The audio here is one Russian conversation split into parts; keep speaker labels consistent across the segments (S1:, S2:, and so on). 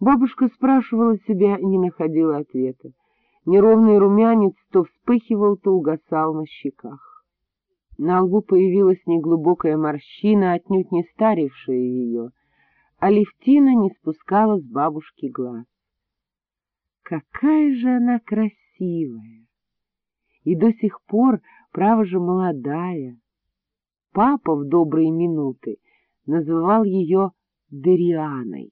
S1: Бабушка спрашивала себя не находила ответа. Неровный румянец то вспыхивал, то угасал на щеках. На лбу появилась неглубокая морщина, отнюдь не старившая ее, а Левтина не спускала с бабушки глаз. Какая же она красивая! И до сих пор, право же, молодая. Папа в добрые минуты называл ее Дерианой.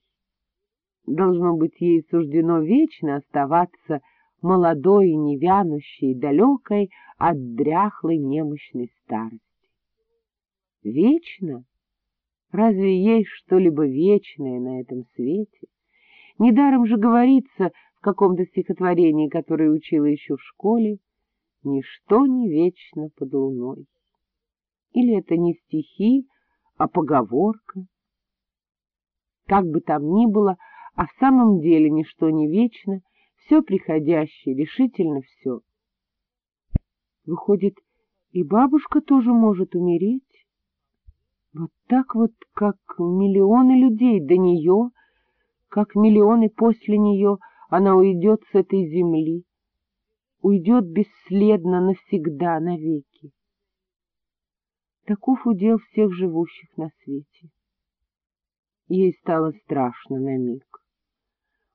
S1: Должно быть, ей суждено вечно оставаться молодой и невянущей, далекой от дряхлой немощной старости. Вечно? Разве есть что-либо вечное на этом свете? Недаром же говорится в каком-то стихотворении, которое учила еще в школе, «Ничто не вечно под луной». Или это не стихи, а поговорка? Как бы там ни было, а в самом деле ничто не вечно, все приходящее, решительно все. Выходит, и бабушка тоже может умереть? Вот так вот, как миллионы людей до нее, как миллионы после нее, она уйдет с этой земли, уйдет бесследно навсегда, навеки. Таков удел всех живущих на свете. Ей стало страшно на миг.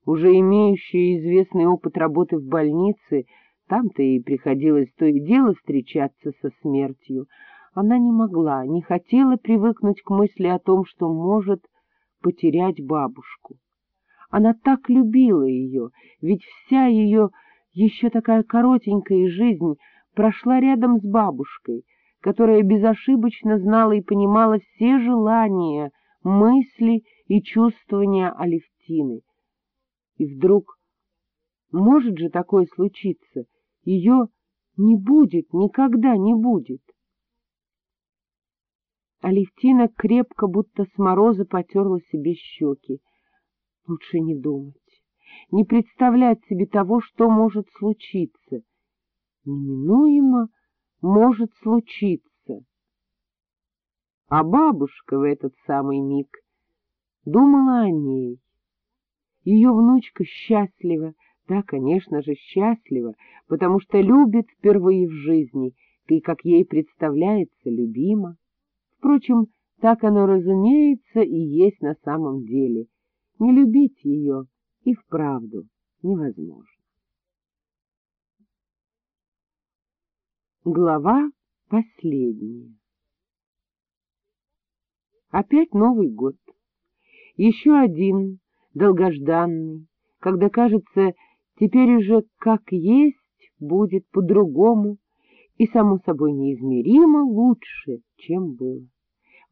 S1: Уже имеющая известный опыт работы в больнице, там-то ей приходилось то и дело встречаться со смертью, она не могла, не хотела привыкнуть к мысли о том, что может потерять бабушку. Она так любила ее, ведь вся ее еще такая коротенькая жизнь прошла рядом с бабушкой, которая безошибочно знала и понимала все желания, мысли и чувствования Алевтины. И вдруг, может же такое случиться, ее не будет, никогда не будет. Алевтина крепко, будто с мороза, потерла себе щеки. Лучше не думать, не представлять себе того, что может случиться. Неминуемо может случиться. А бабушка в этот самый миг думала о ней. Ее внучка счастлива, да, конечно же, счастлива, потому что любит впервые в жизни и, как ей представляется, любима. Впрочем, так оно, разумеется, и есть на самом деле. Не любить ее и вправду невозможно. Глава последняя Опять Новый год. Еще один, долгожданный, когда, кажется, теперь уже как есть будет по-другому и, само собой, неизмеримо лучше, чем было.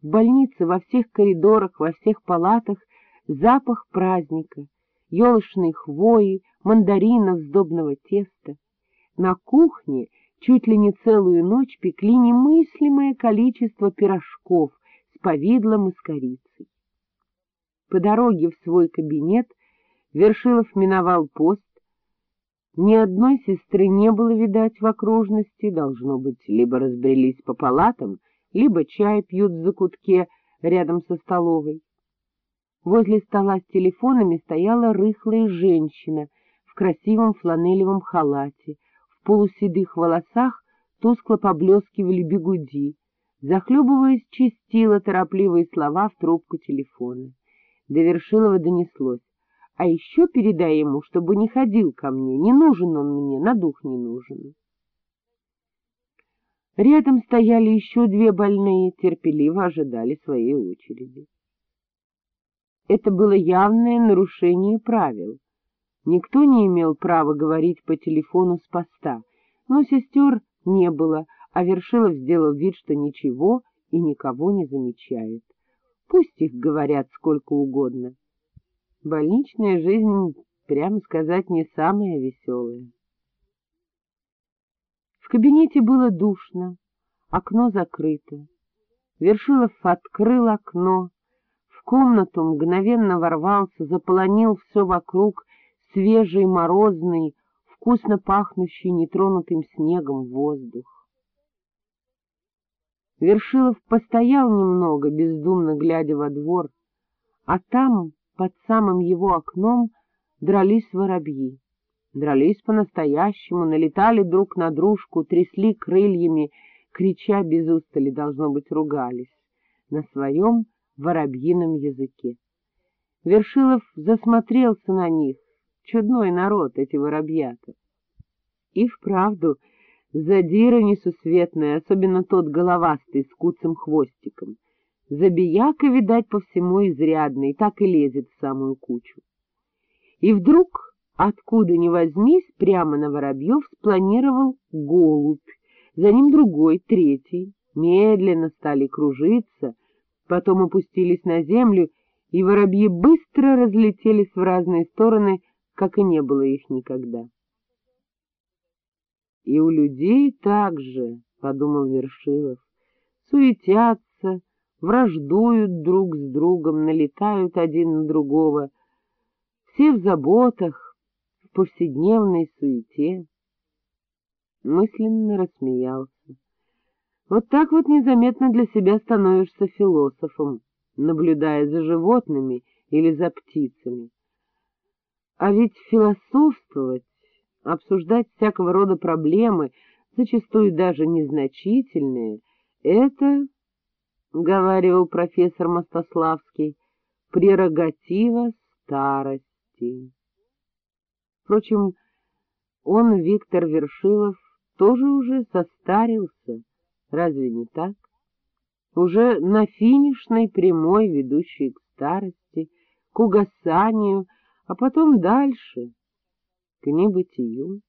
S1: В больнице, во всех коридорах, во всех палатах запах праздника, елочной хвои, мандаринов, сдобного теста. На кухне чуть ли не целую ночь пекли немыслимое количество пирожков с повидлом и с корицей. По дороге в свой кабинет Вершилов миновал пост. Ни одной сестры не было видать в окружности, должно быть, либо разбрелись по палатам, либо чай пьют в закутке рядом со столовой. Возле стола с телефонами стояла рыхлая женщина в красивом фланелевом халате, в полуседых волосах тускло поблескивали бегуди, захлебываясь, чистила торопливые слова в трубку телефона. До Вершилова донеслось. А еще передай ему, чтобы не ходил ко мне, не нужен он мне, на дух не нужен. Рядом стояли еще две больные, терпеливо ожидали своей очереди. Это было явное нарушение правил. Никто не имел права говорить по телефону с поста, но сестер не было, а Вершилов сделал вид, что ничего и никого не замечает. Пусть их говорят сколько угодно. Больничная жизнь, прямо сказать, не самая веселая. В кабинете было душно, окно закрыто. Вершилов открыл окно, в комнату мгновенно ворвался, заполонил все вокруг свежий, морозный, вкусно пахнущий нетронутым снегом воздух. Вершилов постоял немного, бездумно глядя во двор, а там, под самым его окном дрались воробьи. Дрались по-настоящему, налетали друг на дружку, трясли крыльями, крича без устали, должно быть, ругались на своем воробьином языке. Вершилов засмотрелся на них, чудной народ эти воробьята. И вправду, задира несусветная, особенно тот головастый с куцым хвостиком. Забияка, видать, по всему изрядный, так и лезет в самую кучу. И вдруг, откуда ни возьмись, прямо на воробьев спланировал голубь, за ним другой, третий. Медленно стали кружиться, потом опустились на землю, и воробьи быстро разлетелись в разные стороны, как и не было их никогда. И у людей так же, — подумал Вершилов, — суетятся, враждуют друг с другом, налетают один на другого, все в заботах, в повседневной суете. Мысленно рассмеялся. Вот так вот незаметно для себя становишься философом, наблюдая за животными или за птицами. А ведь философствовать обсуждать всякого рода проблемы, зачастую даже незначительные, это, — говаривал профессор Мостославский, — прерогатива старости. Впрочем, он, Виктор Вершилов, тоже уже состарился, разве не так? Уже на финишной прямой, ведущей к старости, к угасанию, а потом дальше — к небытию.